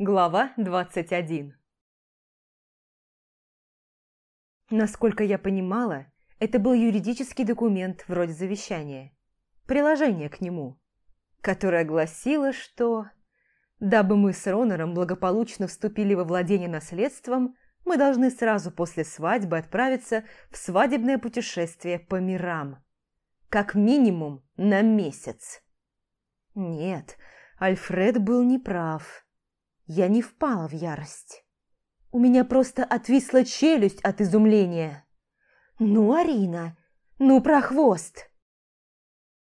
Глава 21 Насколько я понимала, это был юридический документ вроде завещания, приложение к нему, которое гласило, что... Дабы мы с Ронором благополучно вступили во владение наследством, мы должны сразу после свадьбы отправиться в свадебное путешествие по мирам. Как минимум на месяц. Нет, Альфред был неправ. прав. Я не впала в ярость. У меня просто отвисла челюсть от изумления. «Ну, Арина, ну про хвост!»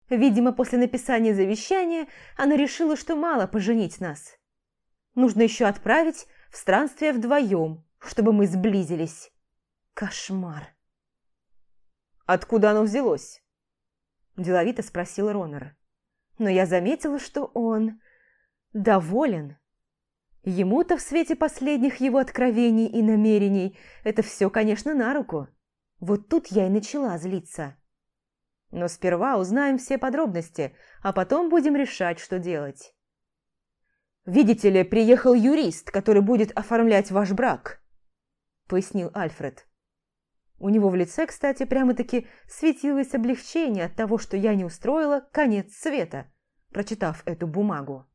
Видимо, после написания завещания она решила, что мало поженить нас. Нужно еще отправить в странствие вдвоем, чтобы мы сблизились. Кошмар. «Откуда оно взялось?» Деловито спросил Ронер. Но я заметила, что он доволен. Ему-то в свете последних его откровений и намерений это все, конечно, на руку. Вот тут я и начала злиться. Но сперва узнаем все подробности, а потом будем решать, что делать. «Видите ли, приехал юрист, который будет оформлять ваш брак», — пояснил Альфред. У него в лице, кстати, прямо-таки светилось облегчение от того, что я не устроила конец света, прочитав эту бумагу.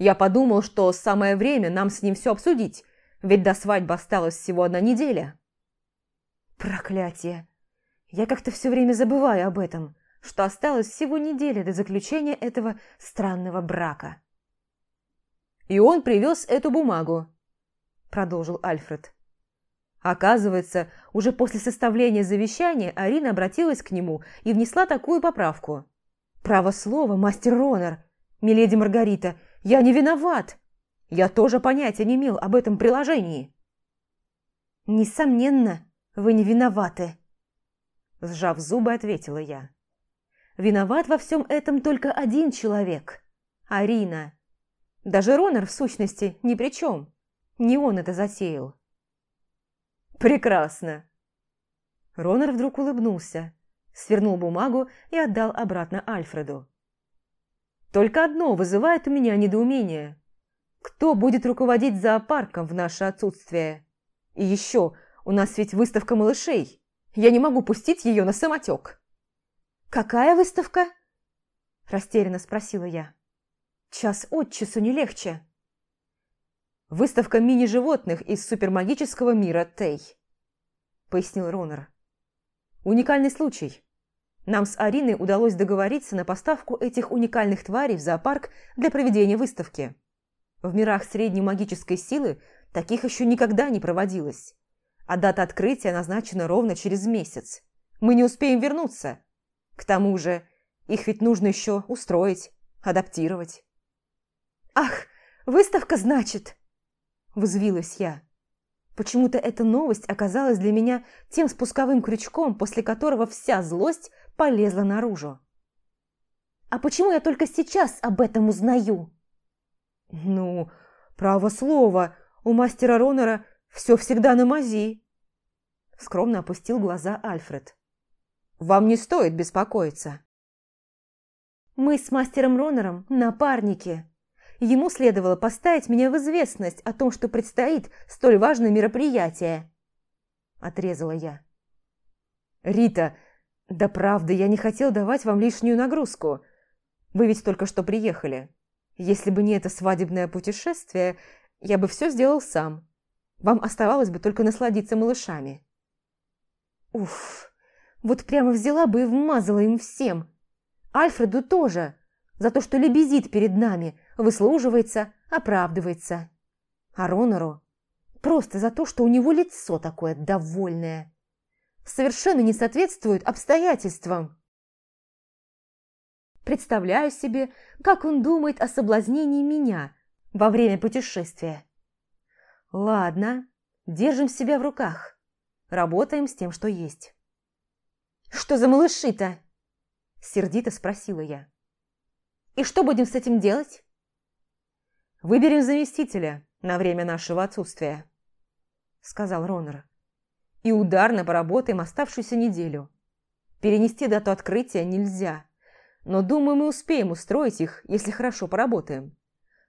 Я подумал, что самое время нам с ним все обсудить, ведь до свадьбы осталось всего одна неделя. Проклятие! Я как-то все время забываю об этом, что осталось всего неделя до заключения этого странного брака. И он привез эту бумагу, продолжил Альфред. Оказывается, уже после составления завещания Арина обратилась к нему и внесла такую поправку. «Право слова, мастер Ронер, миледи Маргарита, я не виноват! Я тоже понятия не имел об этом приложении!» «Несомненно, вы не виноваты!» Сжав зубы, ответила я. «Виноват во всем этом только один человек – Арина. Даже Ронар, в сущности, ни при чем. Не он это засеял. «Прекрасно!» Ронар вдруг улыбнулся, свернул бумагу и отдал обратно Альфреду. Только одно вызывает у меня недоумение. Кто будет руководить зоопарком в наше отсутствие? И еще, у нас ведь выставка малышей. Я не могу пустить ее на самотек. «Какая выставка?» – растерянно спросила я. «Час от часу не легче». «Выставка мини-животных из супермагического мира Тей», – пояснил Ронер. «Уникальный случай. Нам с Ариной удалось договориться на поставку этих уникальных тварей в зоопарк для проведения выставки. В мирах средней магической силы таких еще никогда не проводилось. А дата открытия назначена ровно через месяц. Мы не успеем вернуться. К тому же, их ведь нужно еще устроить, адаптировать. «Ах, выставка, значит!» – взвилась я. Почему-то эта новость оказалась для меня тем спусковым крючком, после которого вся злость полезла наружу. «А почему я только сейчас об этом узнаю?» «Ну, право слово, у мастера Ронора все всегда на мази», – скромно опустил глаза Альфред. «Вам не стоит беспокоиться». «Мы с мастером Ронором напарники. Ему следовало поставить меня в известность о том, что предстоит столь важное мероприятие», – отрезала я. «Рита, – да правда, я не хотел давать вам лишнюю нагрузку. Вы ведь только что приехали. Если бы не это свадебное путешествие, я бы все сделал сам. Вам оставалось бы только насладиться малышами. Уф, вот прямо взяла бы и вмазала им всем. Альфреду тоже, за то, что лебезит перед нами, выслуживается, оправдывается. А Ронору просто за то, что у него лицо такое довольное совершенно не соответствуют обстоятельствам. Представляю себе, как он думает о соблазнении меня во время путешествия. Ладно, держим себя в руках. Работаем с тем, что есть. «Что за малыши-то?» Сердито спросила я. «И что будем с этим делать?» «Выберем заместителя на время нашего отсутствия», сказал Ронер и ударно поработаем оставшуюся неделю. Перенести дату открытия нельзя, но, думаю, мы успеем устроить их, если хорошо поработаем.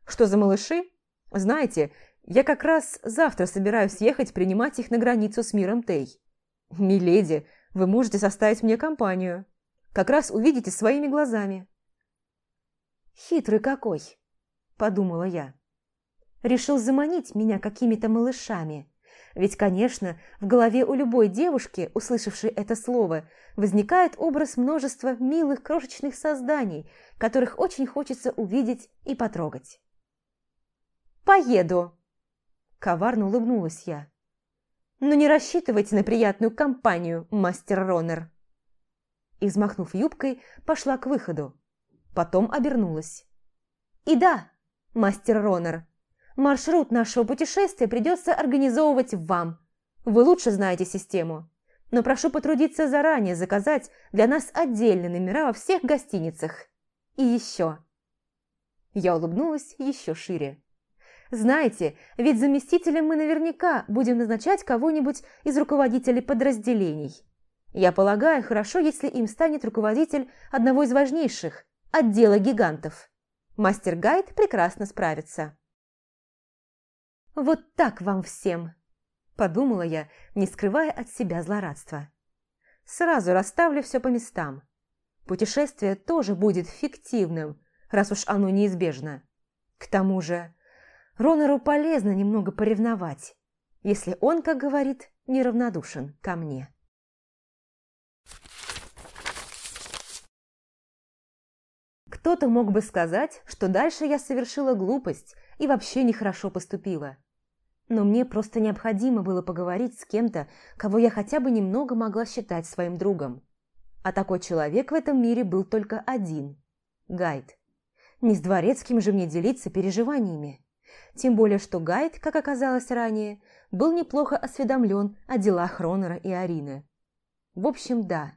Что за малыши? Знаете, я как раз завтра собираюсь ехать принимать их на границу с миром Тей. Миледи, вы можете составить мне компанию. Как раз увидите своими глазами. Хитрый какой, подумала я. Решил заманить меня какими-то малышами – ведь, конечно, в голове у любой девушки, услышавшей это слово, возникает образ множества милых крошечных созданий, которых очень хочется увидеть и потрогать. «Поеду!» – коварно улыбнулась я. «Но не рассчитывайте на приятную компанию, мастер Ронер!» И, взмахнув юбкой, пошла к выходу. Потом обернулась. «И да, мастер Ронер!» Маршрут нашего путешествия придется организовывать вам. Вы лучше знаете систему. Но прошу потрудиться заранее заказать для нас отдельные номера во всех гостиницах. И еще. Я улыбнулась еще шире. Знаете, ведь заместителем мы наверняка будем назначать кого-нибудь из руководителей подразделений. Я полагаю, хорошо, если им станет руководитель одного из важнейших – отдела гигантов. Мастер-гайд прекрасно справится. Вот так вам всем!» Подумала я, не скрывая от себя злорадства. «Сразу расставлю все по местам. Путешествие тоже будет фиктивным, раз уж оно неизбежно. К тому же, Ронору полезно немного поревновать, если он, как говорит, неравнодушен ко мне». Кто-то мог бы сказать, что дальше я совершила глупость, и вообще нехорошо поступила. Но мне просто необходимо было поговорить с кем-то, кого я хотя бы немного могла считать своим другом. А такой человек в этом мире был только один – Гайд. Не с дворецким же мне делиться переживаниями. Тем более, что Гайд, как оказалось ранее, был неплохо осведомлен о делах Ронора и Арины. В общем, да.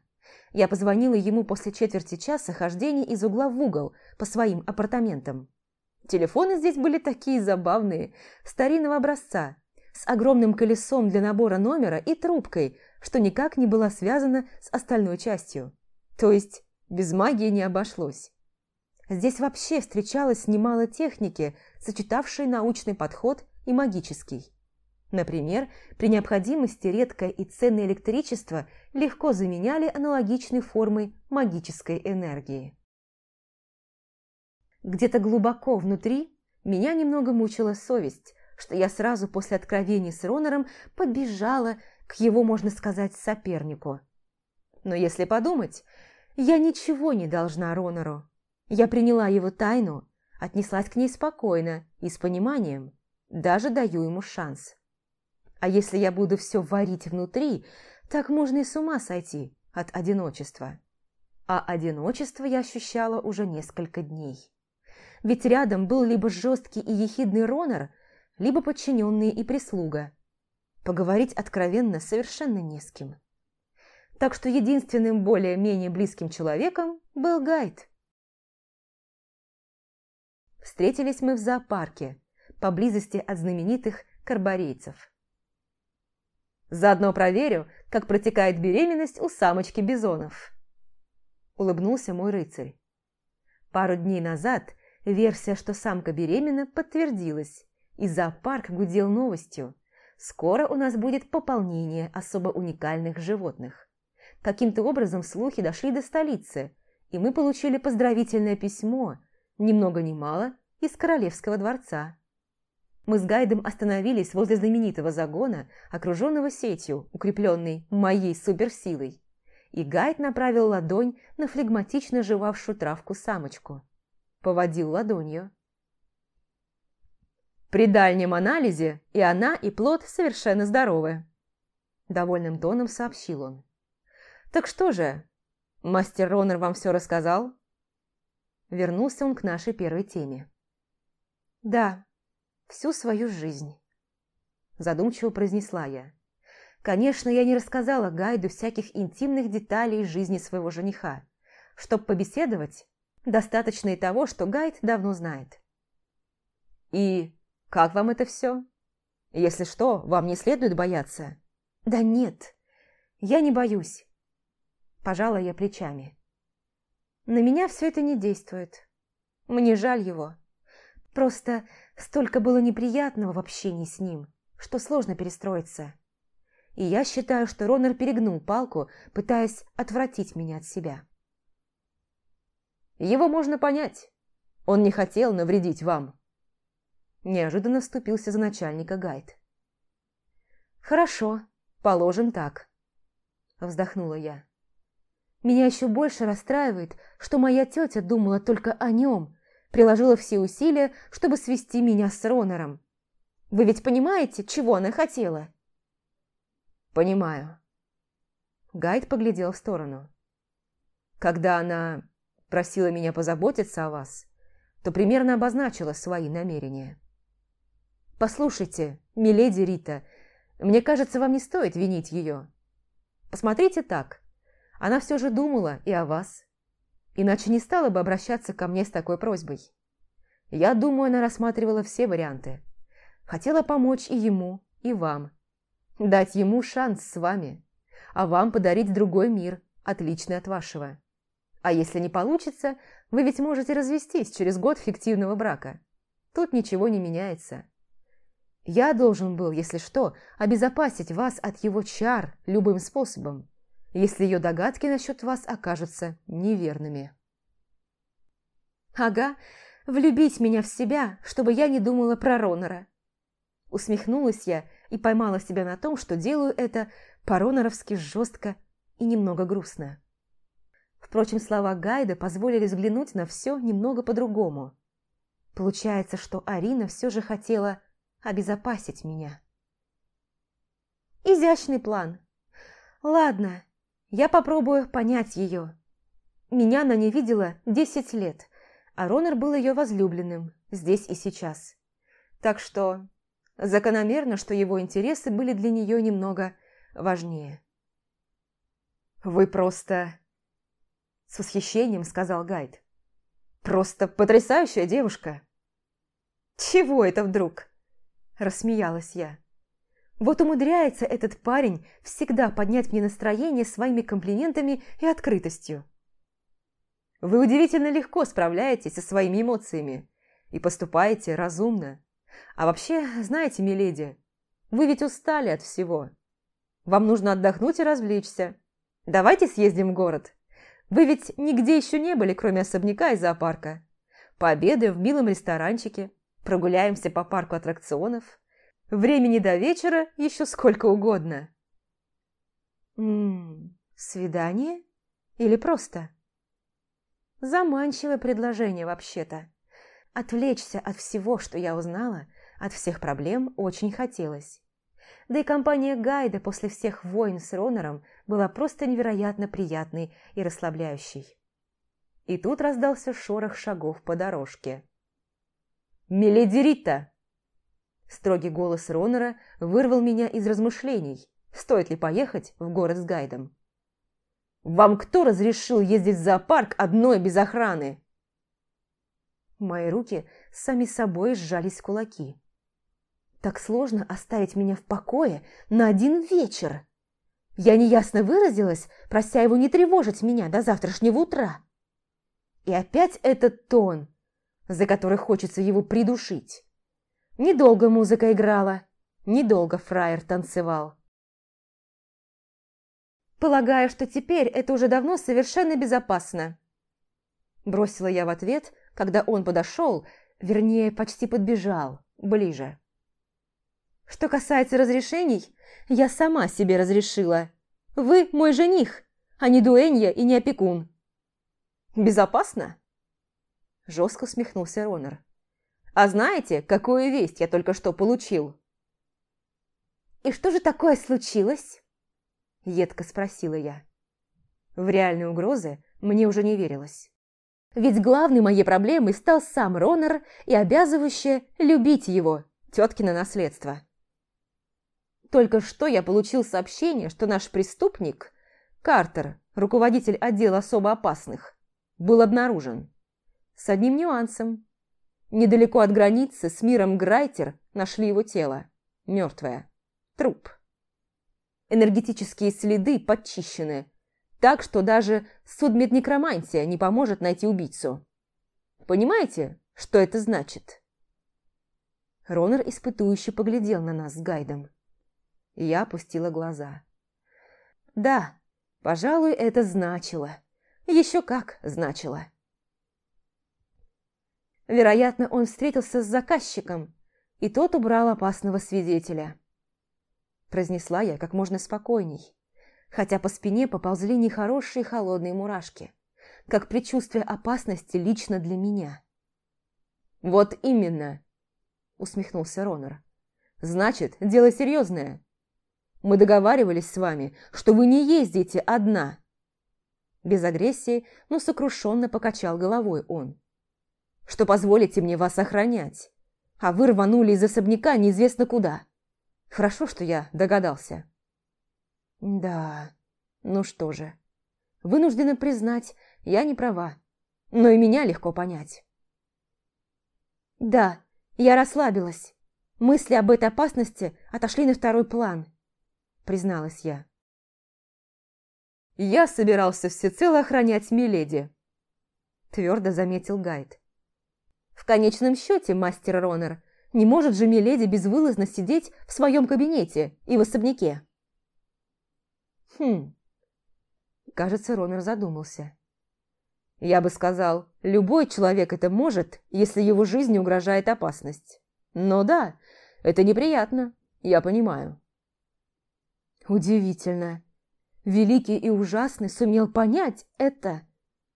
Я позвонила ему после четверти часа хождения из угла в угол по своим апартаментам. Телефоны здесь были такие забавные, старинного образца, с огромным колесом для набора номера и трубкой, что никак не была связана с остальной частью. То есть без магии не обошлось. Здесь вообще встречалось немало техники, сочетавшей научный подход и магический. Например, при необходимости редкое и ценное электричество легко заменяли аналогичной формой магической энергии. Где-то глубоко внутри меня немного мучила совесть, что я сразу после откровения с Ронором побежала к его, можно сказать, сопернику. Но если подумать, я ничего не должна Ронору. Я приняла его тайну, отнеслась к ней спокойно и с пониманием, даже даю ему шанс. А если я буду все варить внутри, так можно и с ума сойти от одиночества. А одиночество я ощущала уже несколько дней ведь рядом был либо жесткий и ехидный Ронор, либо подчиненные и прислуга. Поговорить откровенно совершенно не с кем. Так что единственным более-менее близким человеком был Гайд. Встретились мы в зоопарке, поблизости от знаменитых карбарейцев. «Заодно проверю, как протекает беременность у самочки бизонов», – улыбнулся мой рыцарь. Пару дней назад Версия, что самка беременна, подтвердилась, и зоопарк гудел новостью. Скоро у нас будет пополнение особо уникальных животных. Каким-то образом слухи дошли до столицы, и мы получили поздравительное письмо, ни много ни мало, из Королевского дворца. Мы с гайдом остановились возле знаменитого загона, окруженного сетью, укрепленной моей суперсилой. И гайд направил ладонь на флегматично жевавшую травку самочку – поводил ладонью. При дальнем анализе и она, и плод совершенно здоровы. Довольным тоном сообщил он. Так что же, мастер Ронер вам все рассказал? Вернулся он к нашей первой теме. Да, всю свою жизнь. Задумчиво произнесла я. Конечно, я не рассказала Гайду всяких интимных деталей жизни своего жениха. чтоб побеседовать, Достаточно и того, что Гайд давно знает. И как вам это все? Если что, вам не следует бояться. Да нет, я не боюсь. Пожала я плечами. На меня все это не действует. Мне жаль его. Просто столько было неприятного в общении с ним, что сложно перестроиться. И я считаю, что Ронар перегнул палку, пытаясь отвратить меня от себя. Его можно понять. Он не хотел навредить вам. Неожиданно вступился за начальника Гайд. «Хорошо, положим так», – вздохнула я. «Меня еще больше расстраивает, что моя тетя думала только о нем, приложила все усилия, чтобы свести меня с Ронором. Вы ведь понимаете, чего она хотела?» «Понимаю». Гайд поглядел в сторону. «Когда она просила меня позаботиться о вас, то примерно обозначила свои намерения. «Послушайте, миледи Рита, мне кажется, вам не стоит винить ее. Посмотрите так. Она все же думала и о вас. Иначе не стала бы обращаться ко мне с такой просьбой. Я думаю, она рассматривала все варианты. Хотела помочь и ему, и вам. Дать ему шанс с вами, а вам подарить другой мир, отличный от вашего. А если не получится, вы ведь можете развестись через год фиктивного брака. Тут ничего не меняется. Я должен был, если что, обезопасить вас от его чар любым способом, если ее догадки насчет вас окажутся неверными. «Ага, влюбить меня в себя, чтобы я не думала про Ронора!» Усмехнулась я и поймала себя на том, что делаю это по-роноровски жестко и немного грустно. Впрочем, слова Гайда позволили взглянуть на все немного по-другому. Получается, что Арина все же хотела обезопасить меня. Изящный план. Ладно, я попробую понять ее. Меня она не видела 10 лет, а Ронер был ее возлюбленным здесь и сейчас. Так что закономерно, что его интересы были для нее немного важнее. «Вы просто с восхищением сказал Гайд. «Просто потрясающая девушка!» «Чего это вдруг?» Рассмеялась я. «Вот умудряется этот парень всегда поднять мне настроение своими комплиментами и открытостью». «Вы удивительно легко справляетесь со своими эмоциями и поступаете разумно. А вообще, знаете, миледи, вы ведь устали от всего. Вам нужно отдохнуть и развлечься. Давайте съездим в город». Вы ведь нигде еще не были, кроме особняка и зоопарка. Пообедаем в милом ресторанчике, прогуляемся по парку аттракционов. Времени до вечера еще сколько угодно. Ммм, свидание? Или просто? Заманчивое предложение вообще-то. Отвлечься от всего, что я узнала, от всех проблем очень хотелось. Да и компания Гайда после всех войн с Ронером была просто невероятно приятной и расслабляющей. И тут раздался шорох шагов по дорожке. Миледерита! Строгий голос Ронера вырвал меня из размышлений, стоит ли поехать в город с гайдом. «Вам кто разрешил ездить в зоопарк одной без охраны?» Мои руки сами собой сжались в кулаки. Так сложно оставить меня в покое на один вечер. Я неясно выразилась, прося его не тревожить меня до завтрашнего утра. И опять этот тон, за который хочется его придушить. Недолго музыка играла, недолго фраер танцевал. Полагаю, что теперь это уже давно совершенно безопасно. Бросила я в ответ, когда он подошел, вернее, почти подбежал, ближе. Что касается разрешений, я сама себе разрешила. Вы мой жених, а не дуэнья и не опекун. Безопасно? Жестко усмехнулся Ронер. А знаете, какую весть я только что получил? И что же такое случилось? Едко спросила я. В реальные угрозы мне уже не верилось. Ведь главной моей проблемой стал сам Ронер и обязывающее любить его, теткино наследство. Только что я получил сообщение, что наш преступник, Картер, руководитель отдела особо опасных, был обнаружен. С одним нюансом. Недалеко от границы с миром Грайтер нашли его тело. Мертвое. Труп. Энергетические следы подчищены, так что даже судмеднекромантия не поможет найти убийцу. Понимаете, что это значит? Ронер испытующе поглядел на нас с гайдом. Я опустила глаза. Да, пожалуй, это значило. Еще как значило. Вероятно, он встретился с заказчиком, и тот убрал опасного свидетеля. Произнесла я как можно спокойней, хотя по спине поползли нехорошие холодные мурашки, как предчувствие опасности лично для меня. «Вот именно!» – усмехнулся Ронор. «Значит, дело серьезное. Мы договаривались с вами, что вы не ездите одна». Без агрессии, но сокрушенно покачал головой он. «Что позволите мне вас охранять? А вы рванули из особняка неизвестно куда. Хорошо, что я догадался». «Да, ну что же. Вынуждена признать, я не права, но и меня легко понять». «Да, я расслабилась. Мысли об этой опасности отошли на второй план» призналась я. «Я собирался всецело охранять Миледи», – твердо заметил гайд. «В конечном счете, мастер Ронер, не может же Миледи безвылазно сидеть в своем кабинете и в особняке». «Хм...» Кажется, Ронер задумался. «Я бы сказал, любой человек это может, если его жизни угрожает опасность. Но да, это неприятно, я понимаю». «Удивительно! Великий и ужасный сумел понять это!»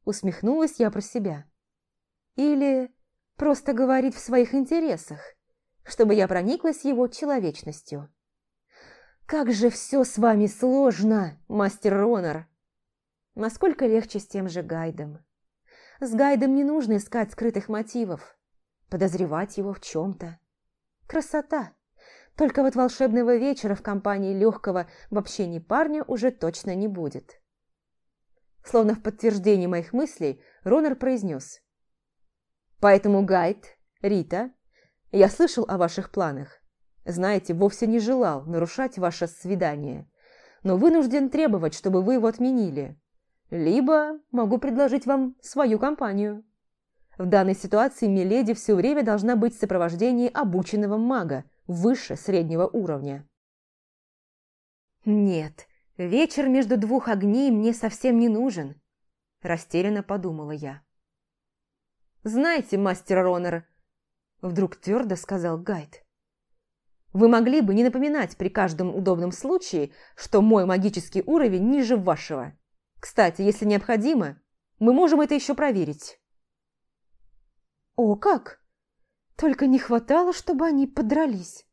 Усмехнулась я про себя. «Или просто говорить в своих интересах, чтобы я прониклась его человечностью». «Как же все с вами сложно, мастер Ронар. Насколько легче с тем же Гайдом. С Гайдом не нужно искать скрытых мотивов, подозревать его в чем-то. Красота! Только вот волшебного вечера в компании легкого в общении парня уже точно не будет. Словно в подтверждение моих мыслей, Ронер произнес. «Поэтому, Гайд, Рита, я слышал о ваших планах. Знаете, вовсе не желал нарушать ваше свидание, но вынужден требовать, чтобы вы его отменили. Либо могу предложить вам свою компанию». В данной ситуации Миледи все время должна быть в сопровождении обученного мага, выше среднего уровня. «Нет, вечер между двух огней мне совсем не нужен», – растерянно подумала я. «Знаете, мастер Ронер», – вдруг твердо сказал гайд, – «вы могли бы не напоминать при каждом удобном случае, что мой магический уровень ниже вашего. Кстати, если необходимо, мы можем это еще проверить». «О, как!» Только не хватало, чтобы они подрались.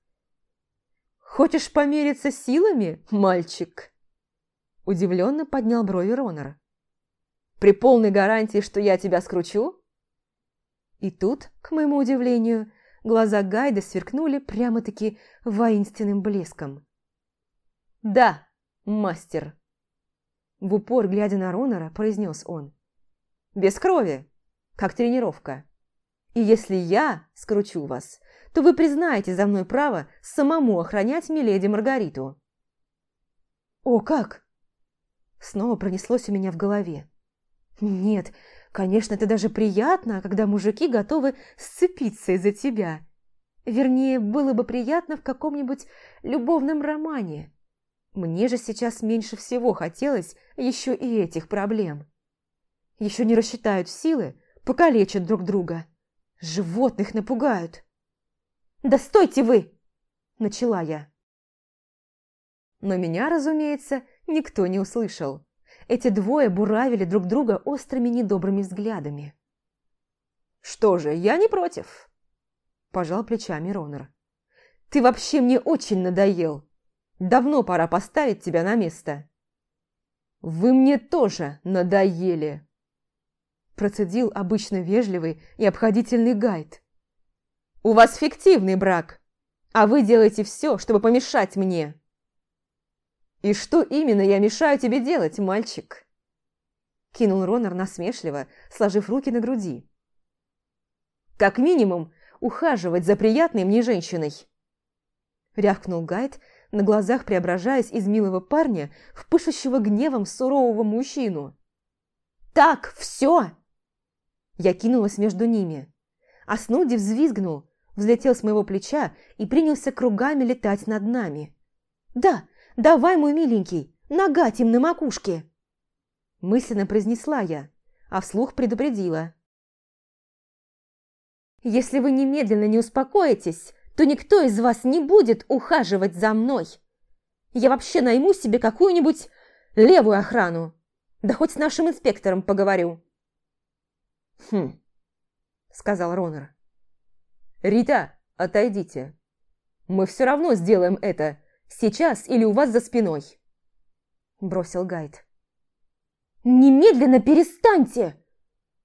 «Хочешь помериться силами, мальчик?» Удивленно поднял брови Ронор. «При полной гарантии, что я тебя скручу?» И тут, к моему удивлению, глаза Гайда сверкнули прямо-таки воинственным блеском. «Да, мастер!» В упор, глядя на Ронора, произнес он. «Без крови, как тренировка!» И если я скручу вас, то вы признаете за мной право самому охранять миледи Маргариту». «О, как!» Снова пронеслось у меня в голове. «Нет, конечно, это даже приятно, когда мужики готовы сцепиться из-за тебя. Вернее, было бы приятно в каком-нибудь любовном романе. Мне же сейчас меньше всего хотелось еще и этих проблем. Еще не рассчитают силы, покалечат друг друга». Животных напугают. «Да стойте вы!» – начала я. Но меня, разумеется, никто не услышал. Эти двое буравили друг друга острыми недобрыми взглядами. «Что же, я не против!» – пожал плечами Ронер. «Ты вообще мне очень надоел! Давно пора поставить тебя на место!» «Вы мне тоже надоели!» процедил обычно вежливый и обходительный гайд. «У вас фиктивный брак, а вы делаете все, чтобы помешать мне». «И что именно я мешаю тебе делать, мальчик?» Кинул Ронар насмешливо, сложив руки на груди. «Как минимум, ухаживать за приятной мне женщиной!» Рявкнул Гайд, на глазах преображаясь из милого парня в пышущего гневом сурового мужчину. «Так, все!» Я кинулась между ними. А взвизгнул, взлетел с моего плеча и принялся кругами летать над нами. «Да, давай, мой миленький, нога им на макушке!» Мысленно произнесла я, а вслух предупредила. «Если вы немедленно не успокоитесь, то никто из вас не будет ухаживать за мной. Я вообще найму себе какую-нибудь левую охрану. Да хоть с нашим инспектором поговорю». «Хм», — сказал Ронер. «Рита, отойдите. Мы все равно сделаем это, сейчас или у вас за спиной», — бросил гайд. «Немедленно перестаньте!»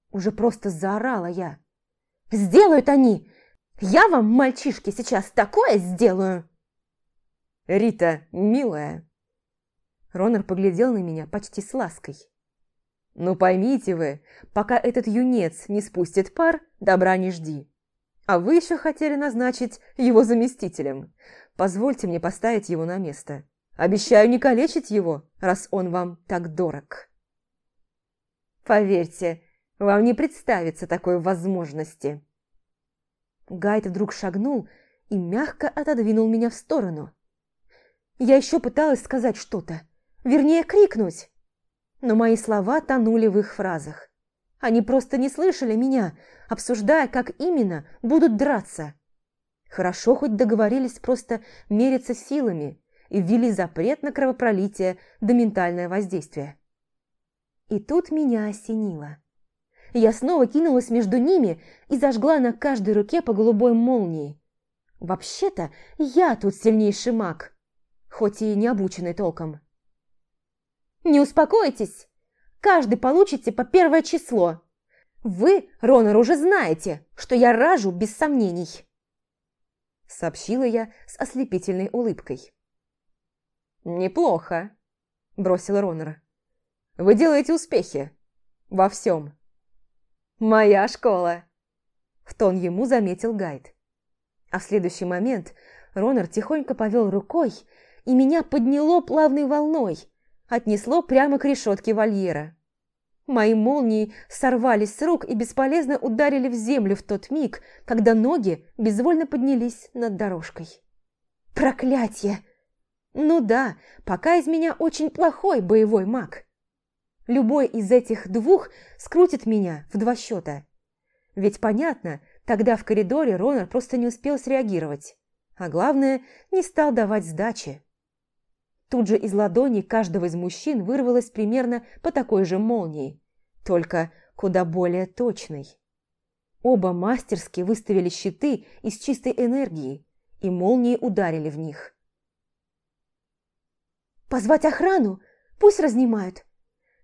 Уже просто заорала я. «Сделают они! Я вам, мальчишки, сейчас такое сделаю!» «Рита, милая!» Ронер поглядел на меня почти с лаской. «Ну поймите вы, пока этот юнец не спустит пар, добра не жди. А вы еще хотели назначить его заместителем. Позвольте мне поставить его на место. Обещаю не калечить его, раз он вам так дорог». «Поверьте, вам не представится такой возможности». Гайд вдруг шагнул и мягко отодвинул меня в сторону. Я еще пыталась сказать что-то, вернее, крикнуть, но мои слова тонули в их фразах. Они просто не слышали меня, обсуждая, как именно будут драться. Хорошо хоть договорились просто мериться силами и ввели запрет на кровопролитие да ментальное воздействие. И тут меня осенило. Я снова кинулась между ними и зажгла на каждой руке по голубой молнии. Вообще-то я тут сильнейший маг, хоть и не обученный толком. Не успокойтесь. Каждый получите по первое число. Вы, Ронор, уже знаете, что я ражу без сомнений. Сообщила я с ослепительной улыбкой. Неплохо, бросил Ронор. Вы делаете успехи. Во всем. Моя школа. В тон ему заметил гайд. А в следующий момент Ронор тихонько повел рукой, и меня подняло плавной волной – отнесло прямо к решетке вольера. Мои молнии сорвались с рук и бесполезно ударили в землю в тот миг, когда ноги безвольно поднялись над дорожкой. Проклятье! Ну да, пока из меня очень плохой боевой маг. Любой из этих двух скрутит меня в два счета. Ведь понятно, тогда в коридоре Ронар просто не успел среагировать. А главное, не стал давать сдачи. Тут же из ладони каждого из мужчин вырвалось примерно по такой же молнии, только куда более точной. Оба мастерски выставили щиты из чистой энергии, и молнии ударили в них. «Позвать охрану? Пусть разнимают.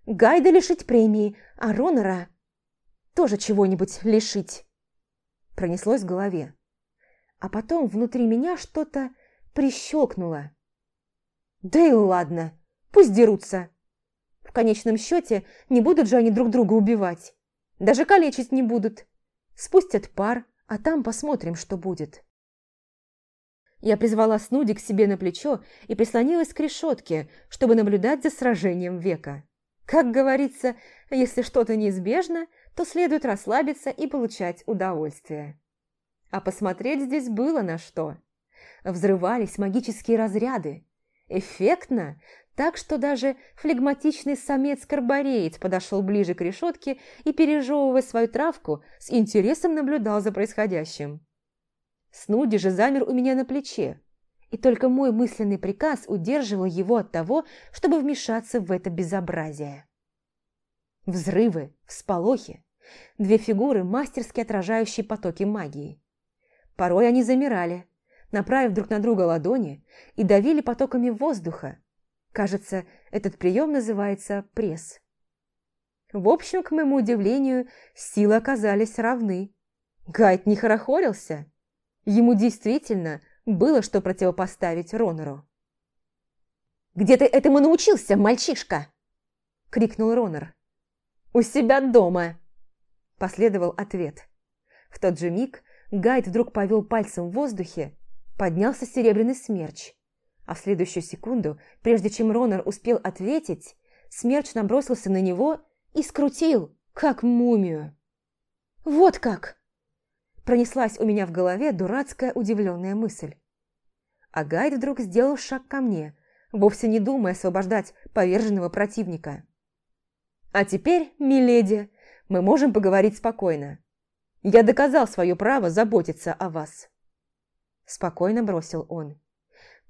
Гайда лишить премии, а Ронора тоже чего-нибудь лишить!» Пронеслось в голове. А потом внутри меня что-то прищелкнуло. Да и ладно, пусть дерутся. В конечном счете не будут же они друг друга убивать. Даже калечить не будут. Спустят пар, а там посмотрим, что будет. Я призвала Снуди к себе на плечо и прислонилась к решетке, чтобы наблюдать за сражением века. Как говорится, если что-то неизбежно, то следует расслабиться и получать удовольствие. А посмотреть здесь было на что. Взрывались магические разряды, эффектно, так что даже флегматичный самец-карбореец подошел ближе к решетке и, пережевывая свою травку, с интересом наблюдал за происходящим. Снуди же замер у меня на плече, и только мой мысленный приказ удерживал его от того, чтобы вмешаться в это безобразие. Взрывы, всполохи, две фигуры, мастерски отражающие потоки магии. Порой они замирали, направив друг на друга ладони и давили потоками воздуха. Кажется, этот прием называется пресс. В общем, к моему удивлению, силы оказались равны. Гайд не хорохорился. Ему действительно было что противопоставить Ронору. «Где ты этому научился, мальчишка?» – крикнул Ронор. «У себя дома!» – последовал ответ. В тот же миг Гайд вдруг повел пальцем в воздухе, поднялся серебряный смерч. А в следующую секунду, прежде чем Ронор успел ответить, смерч набросился на него и скрутил, как мумию. «Вот как!» Пронеслась у меня в голове дурацкая удивленная мысль. А гайд вдруг сделал шаг ко мне, вовсе не думая освобождать поверженного противника. «А теперь, миледи, мы можем поговорить спокойно. Я доказал свое право заботиться о вас» спокойно бросил он.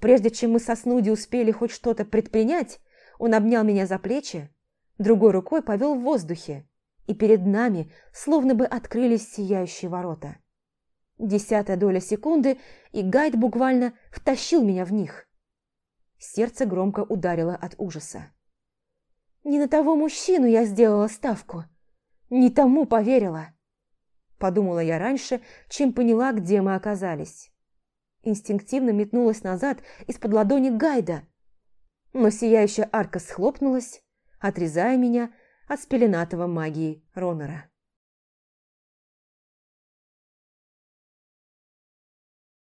Прежде чем мы со Снуди успели хоть что-то предпринять, он обнял меня за плечи, другой рукой повел в воздухе, и перед нами словно бы открылись сияющие ворота. Десятая доля секунды, и гайд буквально втащил меня в них. Сердце громко ударило от ужаса. «Не на того мужчину я сделала ставку. Не тому поверила», – подумала я раньше, чем поняла, где мы оказались инстинктивно метнулась назад из-под ладони Гайда. Но сияющая арка схлопнулась, отрезая меня от спеленатого магии Ронора.